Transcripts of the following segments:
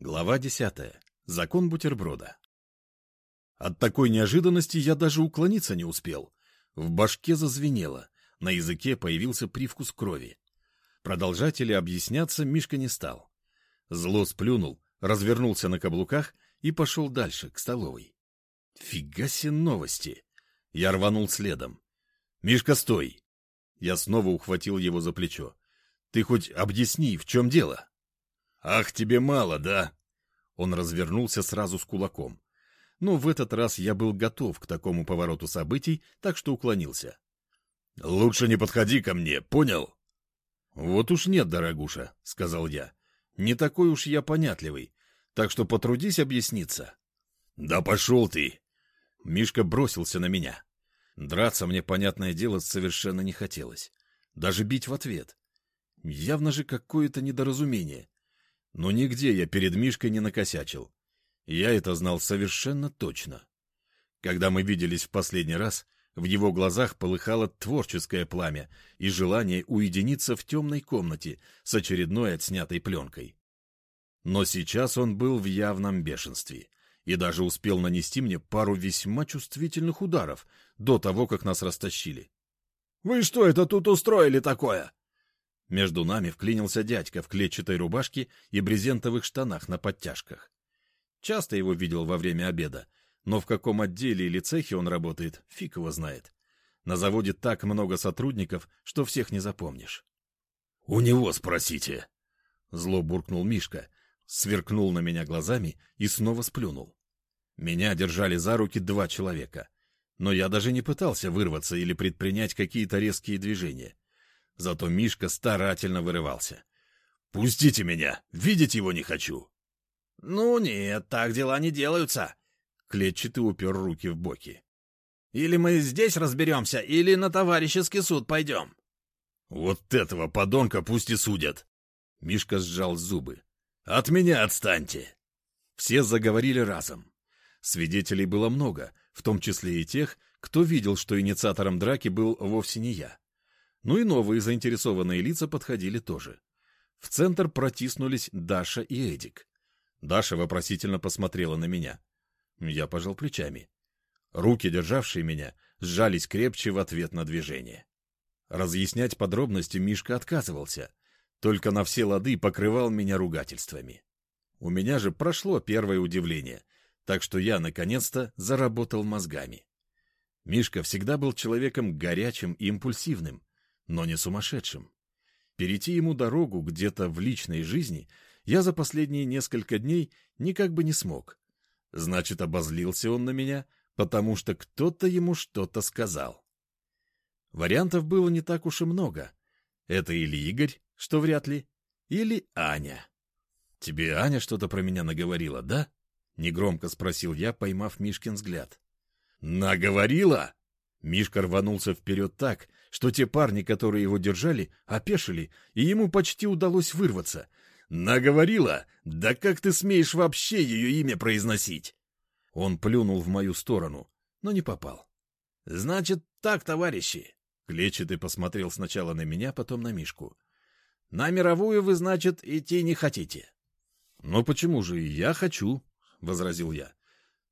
Глава десятая. Закон бутерброда. От такой неожиданности я даже уклониться не успел. В башке зазвенело, на языке появился привкус крови. Продолжать или объясняться Мишка не стал. Зло сплюнул, развернулся на каблуках и пошел дальше, к столовой. Фига себе новости! Я рванул следом. «Мишка, стой!» Я снова ухватил его за плечо. «Ты хоть объясни, в чем дело?» «Ах, тебе мало, да?» Он развернулся сразу с кулаком. Но в этот раз я был готов к такому повороту событий, так что уклонился. «Лучше не подходи ко мне, понял?» «Вот уж нет, дорогуша», — сказал я. «Не такой уж я понятливый, так что потрудись объясниться». «Да пошел ты!» Мишка бросился на меня. Драться мне, понятное дело, совершенно не хотелось. Даже бить в ответ. Явно же какое-то недоразумение. Но нигде я перед Мишкой не накосячил. Я это знал совершенно точно. Когда мы виделись в последний раз, в его глазах полыхало творческое пламя и желание уединиться в темной комнате с очередной отснятой пленкой. Но сейчас он был в явном бешенстве и даже успел нанести мне пару весьма чувствительных ударов до того, как нас растащили. — Вы что это тут устроили такое? Между нами вклинился дядька в клетчатой рубашке и брезентовых штанах на подтяжках. Часто его видел во время обеда, но в каком отделе или цехе он работает, фиг его знает. На заводе так много сотрудников, что всех не запомнишь. — У него спросите! — зло буркнул Мишка, сверкнул на меня глазами и снова сплюнул. Меня держали за руки два человека, но я даже не пытался вырваться или предпринять какие-то резкие движения. Зато Мишка старательно вырывался. «Пустите меня! Видеть его не хочу!» «Ну нет, так дела не делаются!» Клетчатый упер руки в боки. «Или мы здесь разберемся, или на товарищеский суд пойдем!» «Вот этого подонка пусть и судят!» Мишка сжал зубы. «От меня отстаньте!» Все заговорили разом. Свидетелей было много, в том числе и тех, кто видел, что инициатором драки был вовсе не я. Ну и новые заинтересованные лица подходили тоже. В центр протиснулись Даша и Эдик. Даша вопросительно посмотрела на меня. Я пожал плечами. Руки, державшие меня, сжались крепче в ответ на движение. Разъяснять подробности Мишка отказывался, только на все лады покрывал меня ругательствами. У меня же прошло первое удивление, так что я, наконец-то, заработал мозгами. Мишка всегда был человеком горячим и импульсивным, но не сумасшедшим. Перейти ему дорогу где-то в личной жизни я за последние несколько дней никак бы не смог. Значит, обозлился он на меня, потому что кто-то ему что-то сказал. Вариантов было не так уж и много. Это или Игорь, что вряд ли, или Аня. — Тебе Аня что-то про меня наговорила, да? — негромко спросил я, поймав Мишкин взгляд. — Наговорила? Мишка рванулся вперед так, что те парни, которые его держали, опешили, и ему почти удалось вырваться. «Наговорила? Да как ты смеешь вообще ее имя произносить?» Он плюнул в мою сторону, но не попал. «Значит так, товарищи!» Клетчатый посмотрел сначала на меня, потом на Мишку. «На мировую вы, значит, идти не хотите?» «Но почему же я хочу?» — возразил я.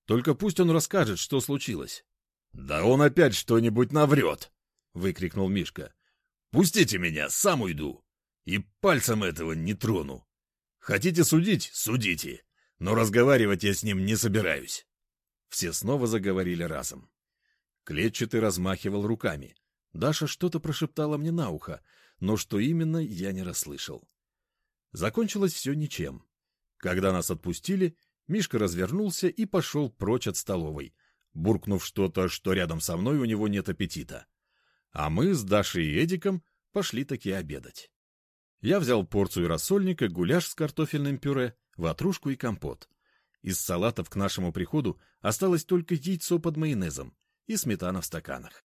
«Только пусть он расскажет, что случилось». «Да он опять что-нибудь наврет!» — выкрикнул Мишка. «Пустите меня, сам уйду, и пальцем этого не трону. Хотите судить — судите, но разговаривать я с ним не собираюсь». Все снова заговорили разом. Клетчатый размахивал руками. Даша что-то прошептала мне на ухо, но что именно, я не расслышал. Закончилось все ничем. Когда нас отпустили, Мишка развернулся и пошел прочь от столовой — буркнув что-то, что рядом со мной у него нет аппетита. А мы с Дашей и Эдиком пошли таки обедать. Я взял порцию рассольника, гуляш с картофельным пюре, ватрушку и компот. Из салатов к нашему приходу осталось только яйцо под майонезом и сметана в стаканах.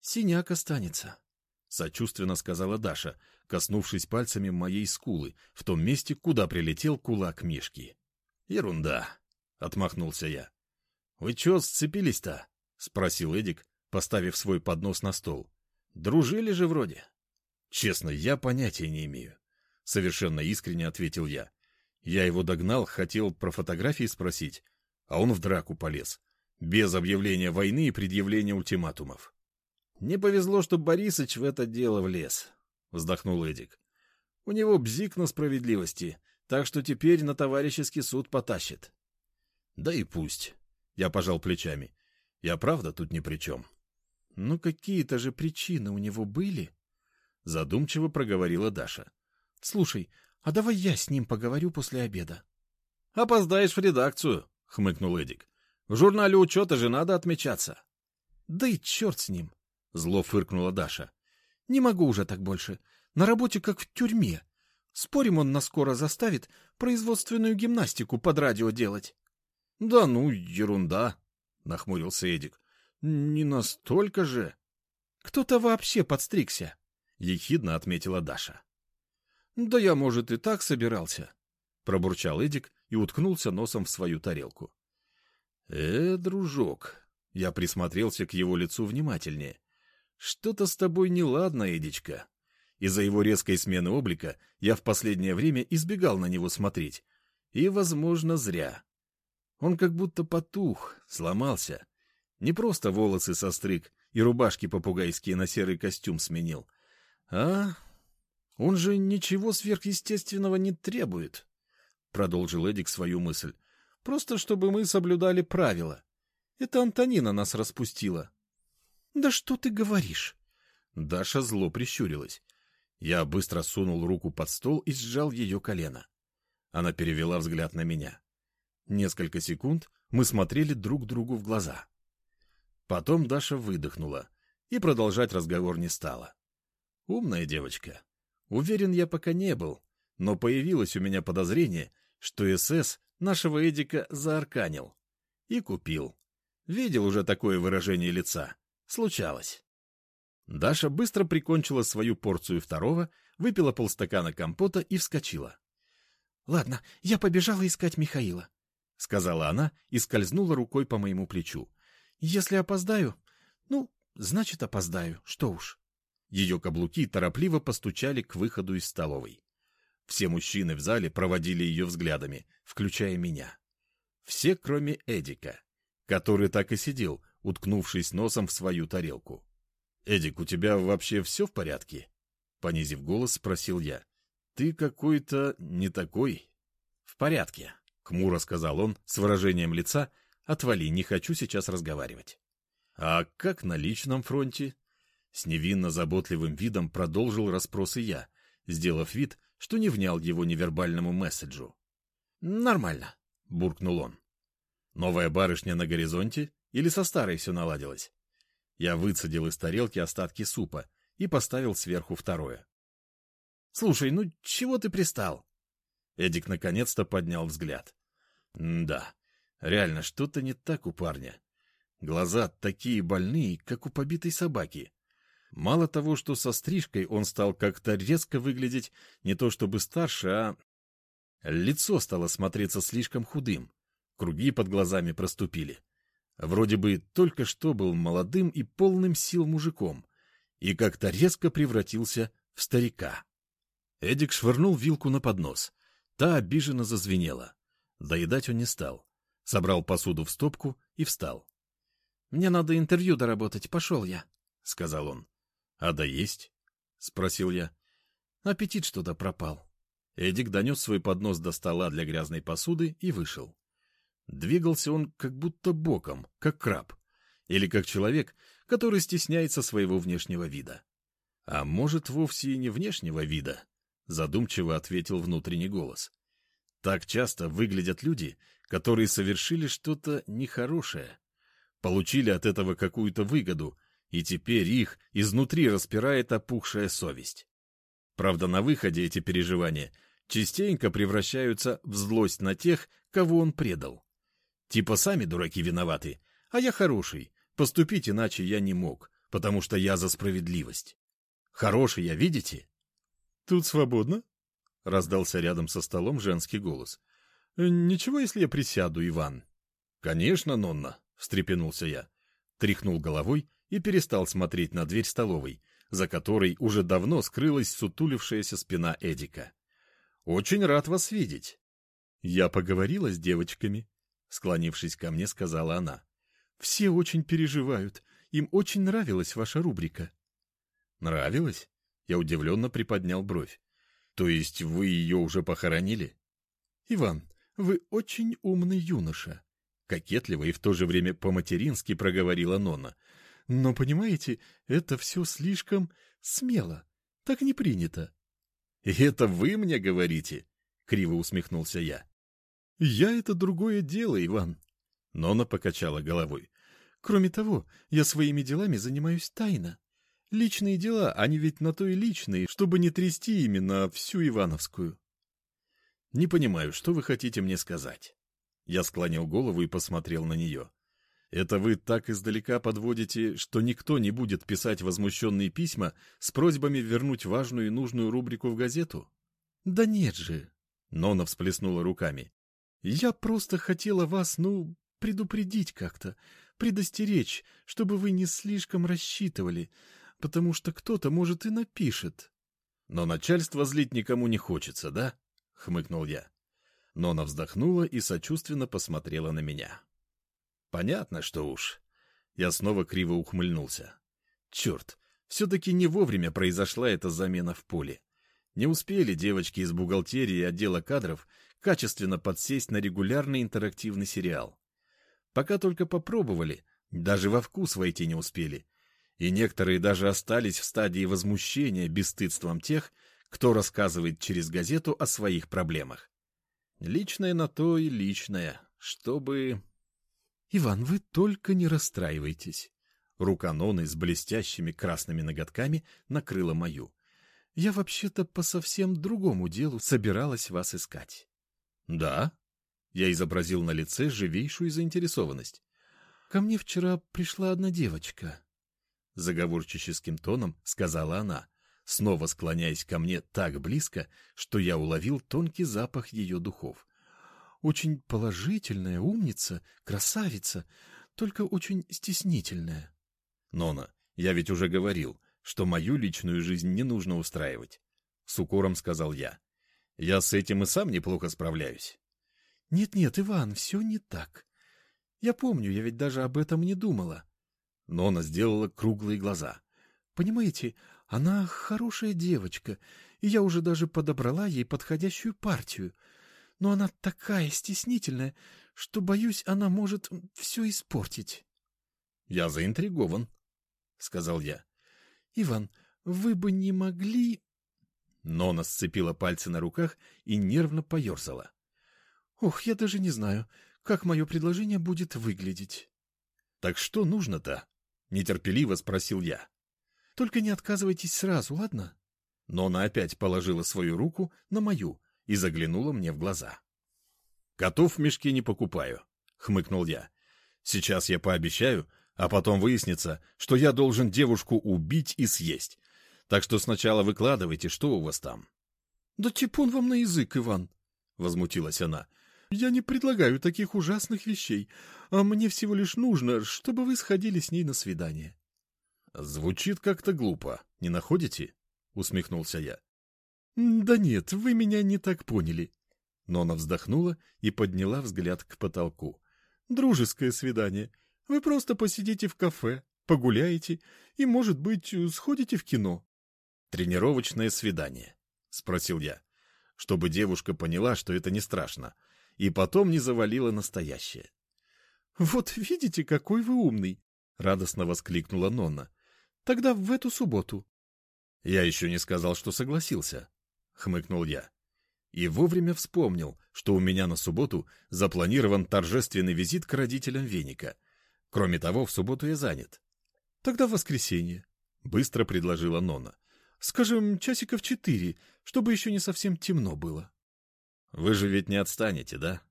«Синяк останется», — сочувственно сказала Даша, коснувшись пальцами моей скулы в том месте, куда прилетел кулак Мишки. «Ерунда», — отмахнулся я. — Вы чё сцепились-то? — спросил Эдик, поставив свой поднос на стол. — Дружили же вроде. — Честно, я понятия не имею. Совершенно искренне ответил я. Я его догнал, хотел про фотографии спросить, а он в драку полез. Без объявления войны и предъявления ультиматумов. «Не повезло, что Борисыч в это дело влез», — вздохнул Эдик. «У него бзик на справедливости, так что теперь на товарищеский суд потащит». «Да и пусть», — я пожал плечами. «Я правда тут ни при чем». «Ну какие-то же причины у него были?» — задумчиво проговорила Даша. «Слушай, а давай я с ним поговорю после обеда». «Опоздаешь в редакцию», — хмыкнул Эдик. В журнале учета же надо отмечаться. — Да и черт с ним! — зло фыркнула Даша. — Не могу уже так больше. На работе как в тюрьме. Спорим, он нас скоро заставит производственную гимнастику под радио делать. — Да ну, ерунда, — нахмурился Эдик. — Не настолько же. — Кто-то вообще подстригся, — ехидно отметила Даша. — Да я, может, и так собирался, — пробурчал Эдик и уткнулся носом в свою тарелку. «Э, дружок!» Я присмотрелся к его лицу внимательнее. «Что-то с тобой неладно, Эдичка». Из-за его резкой смены облика я в последнее время избегал на него смотреть. И, возможно, зря. Он как будто потух, сломался. Не просто волосы состриг и рубашки попугайские на серый костюм сменил. А он же ничего сверхъестественного не требует, — продолжил Эдик свою мысль. Просто чтобы мы соблюдали правила. Это Антонина нас распустила. — Да что ты говоришь? Даша зло прищурилась. Я быстро сунул руку под стол и сжал ее колено. Она перевела взгляд на меня. Несколько секунд мы смотрели друг другу в глаза. Потом Даша выдохнула и продолжать разговор не стала. Умная девочка. Уверен, я пока не был, но появилось у меня подозрение, что СС нашего Эдика заарканил. И купил. Видел уже такое выражение лица. Случалось. Даша быстро прикончила свою порцию второго, выпила полстакана компота и вскочила. — Ладно, я побежала искать Михаила, — сказала она и скользнула рукой по моему плечу. — Если опоздаю, ну, значит, опоздаю, что уж. Ее каблуки торопливо постучали к выходу из столовой. Все мужчины в зале проводили ее взглядами, включая меня. Все, кроме Эдика, который так и сидел, уткнувшись носом в свою тарелку. «Эдик, у тебя вообще все в порядке?» Понизив голос, спросил я. «Ты какой-то не такой?» «В порядке», — хмуро сказал он с выражением лица. «Отвали, не хочу сейчас разговаривать». «А как на личном фронте?» С невинно заботливым видом продолжил расспросы я, сделав вид, что не внял его невербальному месседжу. «Нормально», — буркнул он. «Новая барышня на горизонте? Или со старой все наладилось?» Я выцедил из тарелки остатки супа и поставил сверху второе. «Слушай, ну чего ты пристал?» Эдик наконец-то поднял взгляд. «Да, реально, что-то не так у парня. Глаза такие больные, как у побитой собаки. Мало того, что со стрижкой он стал как-то резко выглядеть не то чтобы старше, а... Лицо стало смотреться слишком худым, круги под глазами проступили. Вроде бы только что был молодым и полным сил мужиком, и как-то резко превратился в старика. Эдик швырнул вилку на поднос. Та обиженно зазвенела. Доедать он не стал. Собрал посуду в стопку и встал. — Мне надо интервью доработать, пошел я, — сказал он. — А да есть? — спросил я. Аппетит что-то пропал. Эдик донес свой поднос до стола для грязной посуды и вышел. Двигался он как будто боком, как краб. Или как человек, который стесняется своего внешнего вида. А может, вовсе и не внешнего вида, задумчиво ответил внутренний голос. Так часто выглядят люди, которые совершили что-то нехорошее. Получили от этого какую-то выгоду и теперь их изнутри распирает опухшая совесть. Правда, на выходе эти переживания частенько превращаются в злость на тех, кого он предал. Типа сами дураки виноваты, а я хороший, поступить иначе я не мог, потому что я за справедливость. Хороший я, видите? — Тут свободно? — раздался рядом со столом женский голос. — Ничего, если я присяду, Иван? — Конечно, Нонна, — встрепенулся я. Тряхнул головой и перестал смотреть на дверь столовой, за которой уже давно скрылась сутулившаяся спина Эдика. «Очень рад вас видеть». Я поговорила с девочками, склонившись ко мне, сказала она. Все очень переживают. Им очень нравилась ваша рубрика. Нравилась? Я удивленно приподнял бровь. То есть вы ее уже похоронили? Иван, вы очень умный юноша. Кокетливо и в то же время по-матерински проговорила Нона. Но, понимаете, это все слишком смело. Так не принято. — И это вы мне говорите? — криво усмехнулся я. — Я — это другое дело, Иван. Нона покачала головой. — Кроме того, я своими делами занимаюсь тайно. Личные дела, они ведь на то и личные, чтобы не трясти именно всю Ивановскую. — Не понимаю, что вы хотите мне сказать? Я склонил голову и посмотрел на нее. Это вы так издалека подводите, что никто не будет писать возмущенные письма с просьбами вернуть важную и нужную рубрику в газету? Да нет же. Нона всплеснула руками. Я просто хотела вас, ну, предупредить как-то, предостеречь, чтобы вы не слишком рассчитывали, потому что кто-то, может, и напишет. Но начальство злить никому не хочется, да? — хмыкнул я. Нона вздохнула и сочувственно посмотрела на меня. Понятно, что уж. Я снова криво ухмыльнулся. Черт, все-таки не вовремя произошла эта замена в поле. Не успели девочки из бухгалтерии и отдела кадров качественно подсесть на регулярный интерактивный сериал. Пока только попробовали, даже во вкус войти не успели. И некоторые даже остались в стадии возмущения бесстыдством тех, кто рассказывает через газету о своих проблемах. Личное на то и личное, чтобы... Иван, вы только не расстраивайтесь. Рука Ноны с блестящими красными ноготками накрыла мою. Я вообще-то по совсем другому делу собиралась вас искать. Да? Я изобразил на лице живейшую заинтересованность. Ко мне вчера пришла одна девочка. Заговорческим тоном сказала она, снова склоняясь ко мне так близко, что я уловил тонкий запах ее духов. Очень положительная, умница, красавица, только очень стеснительная. Нона, я ведь уже говорил, что мою личную жизнь не нужно устраивать. С укором сказал я. Я с этим и сам неплохо справляюсь. Нет-нет, Иван, все не так. Я помню, я ведь даже об этом не думала. Нона сделала круглые глаза. Понимаете, она хорошая девочка, и я уже даже подобрала ей подходящую партию — но она такая стеснительная, что, боюсь, она может все испортить. — Я заинтригован, — сказал я. — Иван, вы бы не могли... Нона сцепила пальцы на руках и нервно поерзала. — Ох, я даже не знаю, как мое предложение будет выглядеть. — Так что нужно-то? — нетерпеливо спросил я. — Только не отказывайтесь сразу, ладно? Нона опять положила свою руку на мою, и заглянула мне в глаза. «Котов в мешке не покупаю», — хмыкнул я. «Сейчас я пообещаю, а потом выяснится, что я должен девушку убить и съесть. Так что сначала выкладывайте, что у вас там». «Да типун вам на язык, Иван», — возмутилась она. «Я не предлагаю таких ужасных вещей, а мне всего лишь нужно, чтобы вы сходили с ней на свидание». «Звучит как-то глупо, не находите?» — усмехнулся я. «Да нет, вы меня не так поняли». Нона вздохнула и подняла взгляд к потолку. «Дружеское свидание. Вы просто посидите в кафе, погуляете и, может быть, сходите в кино». «Тренировочное свидание», — спросил я, чтобы девушка поняла, что это не страшно, и потом не завалила настоящее. «Вот видите, какой вы умный!» — радостно воскликнула Нонна. «Тогда в эту субботу». Я еще не сказал, что согласился. — хмыкнул я. И вовремя вспомнил, что у меня на субботу запланирован торжественный визит к родителям Веника. Кроме того, в субботу я занят. — Тогда в воскресенье, — быстро предложила Нона. — Скажем, часиков четыре, чтобы еще не совсем темно было. — Вы же ведь не отстанете, да?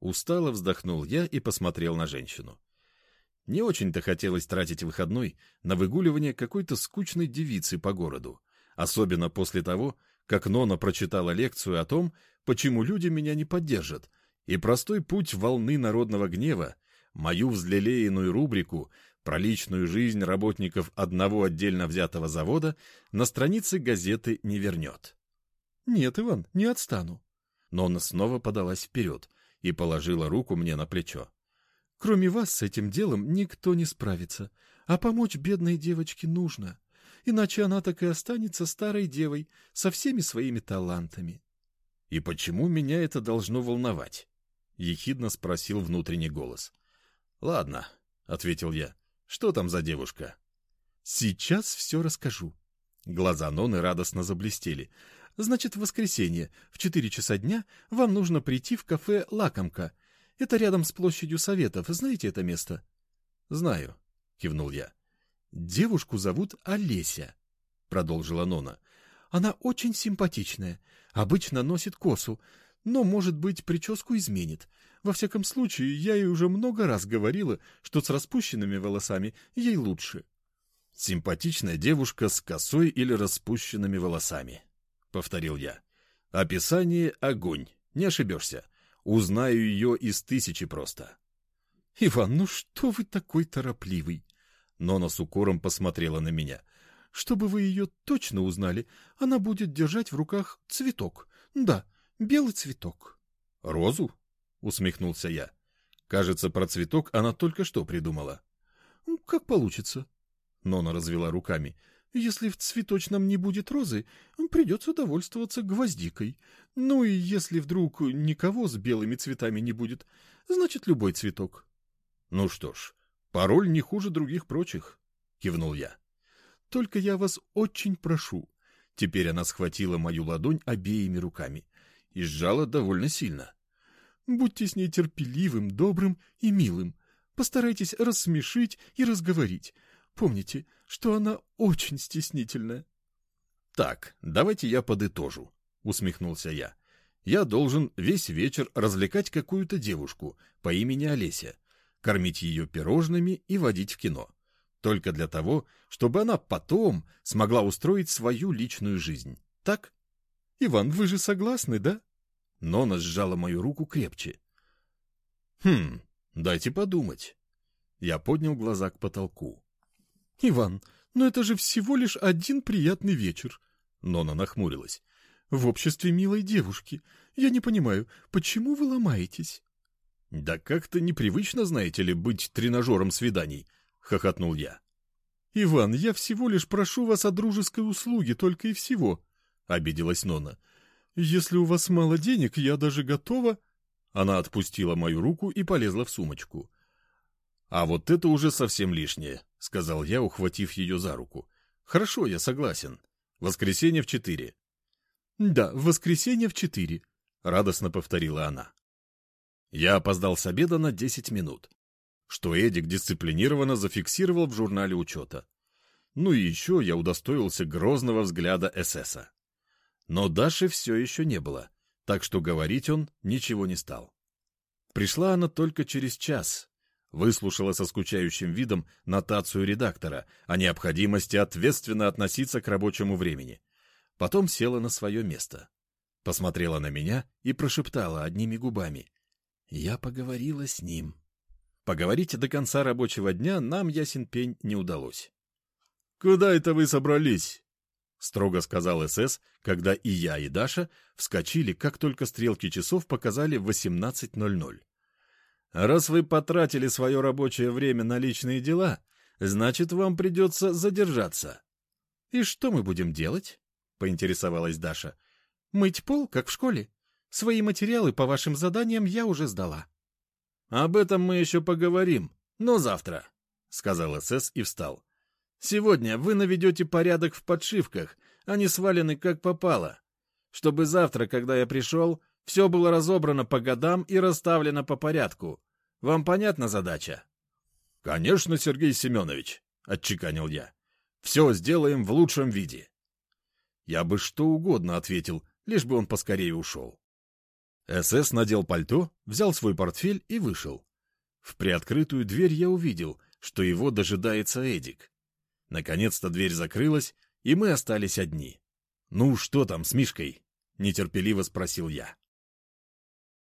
Устало вздохнул я и посмотрел на женщину. Не очень-то хотелось тратить выходной на выгуливание какой-то скучной девицы по городу, особенно после того, как Нона прочитала лекцию о том, почему люди меня не поддержат, и простой путь волны народного гнева, мою взлелеянную рубрику про личную жизнь работников одного отдельно взятого завода на странице газеты не вернет. «Нет, Иван, не отстану». Но она снова подалась вперед и положила руку мне на плечо. Кроме вас с этим делом никто не справится, а помочь бедной девочке нужно, иначе она так и останется старой девой со всеми своими талантами. — И почему меня это должно волновать? — ехидно спросил внутренний голос. — Ладно, — ответил я. — Что там за девушка? — Сейчас все расскажу. Глаза Ноны радостно заблестели. Значит, в воскресенье в четыре часа дня вам нужно прийти в кафе «Лакомка». Это рядом с площадью Советов. Знаете это место? — Знаю, — кивнул я. — Девушку зовут Олеся, — продолжила Нона. — Она очень симпатичная, обычно носит косу, но, может быть, прическу изменит. Во всяком случае, я ей уже много раз говорила, что с распущенными волосами ей лучше. — Симпатичная девушка с косой или распущенными волосами, — повторил я. — Описание — огонь, не ошибешься. Узнаю ее из тысячи просто. — Иван, ну что вы такой торопливый? Нона с укором посмотрела на меня. — Чтобы вы ее точно узнали, она будет держать в руках цветок. Да, белый цветок. — Розу? — усмехнулся я. Кажется, про цветок она только что придумала. — Как получится. Нона развела руками. Если в цветочном не будет розы, придется довольствоваться гвоздикой. Ну и если вдруг никого с белыми цветами не будет, значит, любой цветок. — Ну что ж, пароль не хуже других прочих, — кивнул я. — Только я вас очень прошу. Теперь она схватила мою ладонь обеими руками и сжала довольно сильно. — Будьте с ней терпеливым, добрым и милым. Постарайтесь рассмешить и разговорить. Помните, что она очень стеснительная. — Так, давайте я подытожу, — усмехнулся я. Я должен весь вечер развлекать какую-то девушку по имени Олеся, кормить ее пирожными и водить в кино. Только для того, чтобы она потом смогла устроить свою личную жизнь. Так? — Иван, вы же согласны, да? Нона сжала мою руку крепче. — Хм, дайте подумать. Я поднял глаза к потолку. — Иван, но это же всего лишь один приятный вечер. Нона нахмурилась. — В обществе милой девушки. Я не понимаю, почему вы ломаетесь? — Да как-то непривычно, знаете ли, быть тренажером свиданий, — хохотнул я. — Иван, я всего лишь прошу вас о дружеской услуге, только и всего, — обиделась Нона. — Если у вас мало денег, я даже готова... Она отпустила мою руку и полезла в сумочку. — А вот это уже совсем лишнее, — сказал я, ухватив ее за руку. — Хорошо, я согласен. Воскресенье в четыре. — Да, воскресенье в четыре, — радостно повторила она. Я опоздал с обеда на десять минут, что Эдик дисциплинированно зафиксировал в журнале учета. Ну и еще я удостоился грозного взгляда эсэса. Но Даши все еще не было, так что говорить он ничего не стал. Пришла она только через час, выслушала со скучающим видом нотацию редактора о необходимости ответственно относиться к рабочему времени. Потом села на свое место. Посмотрела на меня и прошептала одними губами. Я поговорила с ним. Поговорить до конца рабочего дня нам, ясен пень, не удалось. — Куда это вы собрались? — строго сказал СС, когда и я, и Даша вскочили, как только стрелки часов показали 18.00. Раз вы потратили свое рабочее время на личные дела, значит, вам придется задержаться. — И что мы будем делать? — поинтересовалась Даша. — Мыть пол, как в школе. Свои материалы по вашим заданиям я уже сдала. — Об этом мы еще поговорим, но завтра, — сказал СС и встал. — Сегодня вы наведете порядок в подшивках, они свалены как попало. Чтобы завтра, когда я пришел, все было разобрано по годам и расставлено по порядку. Вам понятна задача? — Конечно, Сергей Семенович, — отчеканил я. — Все сделаем в лучшем виде. Я бы что угодно ответил, лишь бы он поскорее ушел. СС надел пальто, взял свой портфель и вышел. В приоткрытую дверь я увидел, что его дожидается Эдик. Наконец-то дверь закрылась, и мы остались одни. — Ну, что там с Мишкой? — нетерпеливо спросил я.